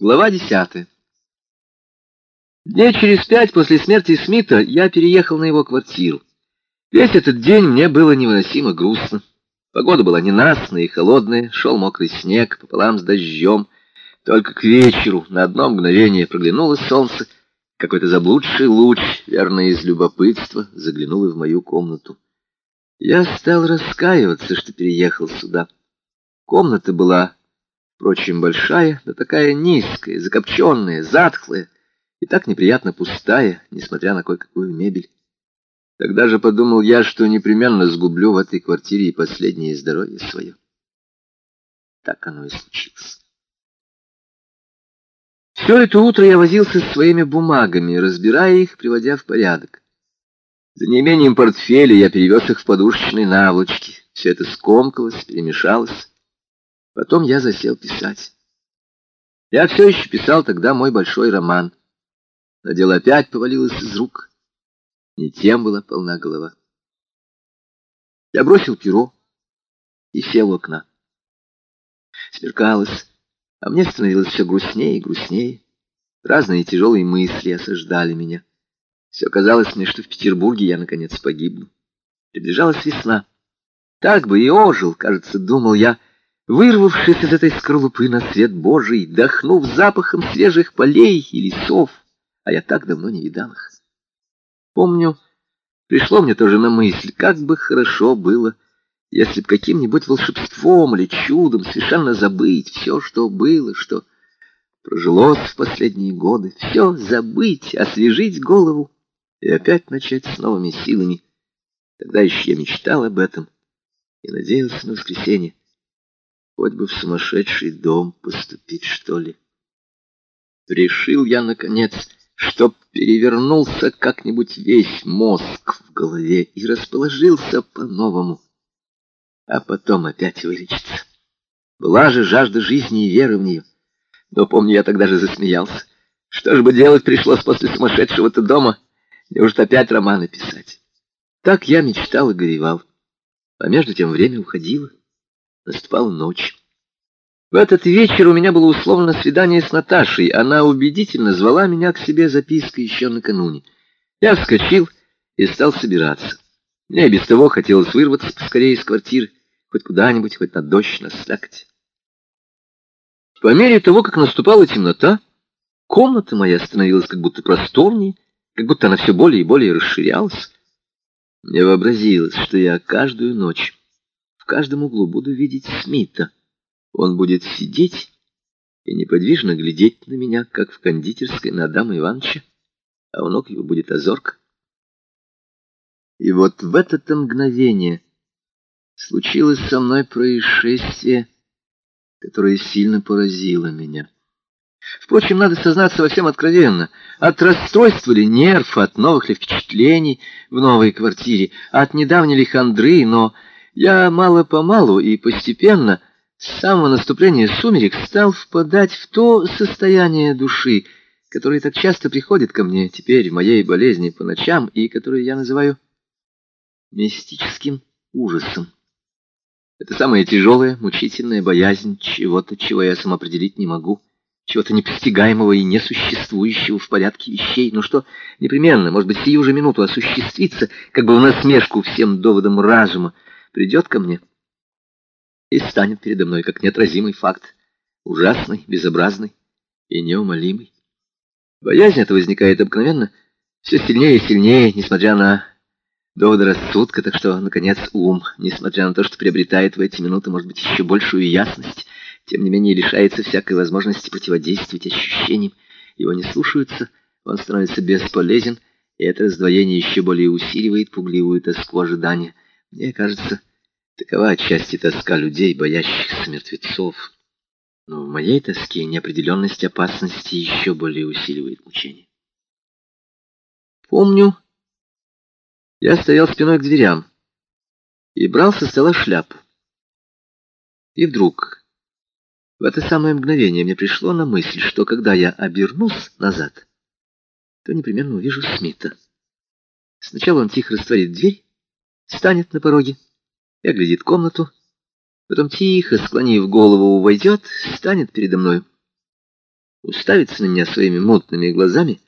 Глава десятая. Дней через пять после смерти Смита я переехал на его квартиру. Весь этот день мне было невыносимо грустно. Погода была ненастная и холодная, шел мокрый снег пополам с дождем. Только к вечеру на одно мгновение проглянуло солнце. Какой-то заблудший луч, верно из любопытства, заглянул и в мою комнату. Я стал раскаиваться, что переехал сюда. Комната была впрочем, большая, но такая низкая, закопченная, затхлая и так неприятно пустая, несмотря на кое-какую мебель. Тогда же подумал я, что непременно сгублю в этой квартире и последнее здоровье свое. Так оно и случилось. Все это утро я возился с своими бумагами, разбирая их, приводя в порядок. За неимением портфеля я перевез их в подушечные наволочки. Все это скомкалось, перемешалось. Потом я засел писать. Я все еще писал тогда мой большой роман. Но дело опять повалилось из рук. Не тем была полна голова. Я бросил перо и сел у окна. Смеркалось, а мне становилось все грустнее и грустнее. Разные тяжелые мысли осаждали меня. Все казалось мне, что в Петербурге я, наконец, погибну. Приближалась весна. Так бы и ожил, кажется, думал я, — Вырвавшись из этой скорлупы на свет Божий, дохнув запахом свежих полей и лесов, а я так давно не видал их. Помню, пришло мне тоже на мысль, как бы хорошо было, если б каким-нибудь волшебством или чудом совершенно забыть все, что было, что прожилось в последние годы, все забыть, освежить голову и опять начать с новыми силами. Тогда еще я мечтал об этом и надеялся на воскресенье. Хоть бы в сумасшедший дом поступить, что ли. Решил я, наконец, чтоб перевернулся как-нибудь весь мозг в голове и расположился по-новому, а потом опять вылечиться. Была же жажда жизни и веры в нее. Но, помню, я тогда же засмеялся. Что же бы делать пришлось после сумасшедшего-то дома? Неужто опять романы писать? Так я мечтал и горевал. А между тем время уходило. Наступала ночь. В этот вечер у меня было условно свидание с Наташей. Она убедительно звала меня к себе запиской еще накануне. Я вскочил и стал собираться. Мне без того хотелось вырваться поскорее из квартиры, хоть куда-нибудь, хоть на дождь, на слякоть. По мере того, как наступала темнота, комната моя становилась как будто просторнее, как будто она все более и более расширялась. Мне вообразилось, что я каждую ночь каждом углу буду видеть Смита. Он будет сидеть и неподвижно глядеть на меня, как в кондитерской на Адама Ивановича, а у ног его будет озорка. И вот в это мгновение случилось со мной происшествие, которое сильно поразило меня. Впрочем, надо сознаться во всем откровенно. От расстройства ли нерв, от новых ли впечатлений в новой квартире, от недавней ли хандры, но я мало-помалу и постепенно, с самого наступления сумерек, стал впадать в то состояние души, которое так часто приходит ко мне теперь в моей болезни по ночам и которое я называю мистическим ужасом. Это самая тяжелая, мучительная боязнь чего-то, чего я сам определить не могу, чего-то непостигаемого и несуществующего в порядке вещей, но что непременно, может быть, сию же минуту осуществится, как бы в насмешку всем доводам разума, придет ко мне и станет передо мной как неотразимый факт, ужасный, безобразный и неумолимый. Боязнь эта возникает обыкновенно все сильнее и сильнее, несмотря на доводы рассудка, так что, наконец, ум, несмотря на то, что приобретает в эти минуты, может быть, еще большую ясность, тем не менее лишается всякой возможности противодействовать ощущениям. Его не слушаются, он становится бесполезен, и это раздвоение еще более усиливает пугливую тоску ожидания. Мне кажется, такова отчасти тоска людей, боящихся мертвецов. Но в моей тоске неопределенность опасности еще более усиливает мучение. Помню, я стоял спиной к дверям и брал со стола шляпу. И вдруг, в это самое мгновение, мне пришло на мысль, что когда я обернусь назад, то непременно увижу Смита. Сначала он тихо растворит дверь, станет на пороге и оглядит комнату, потом тихо, склонив голову, войдет, станет передо мной. уставится на меня своими мутными глазами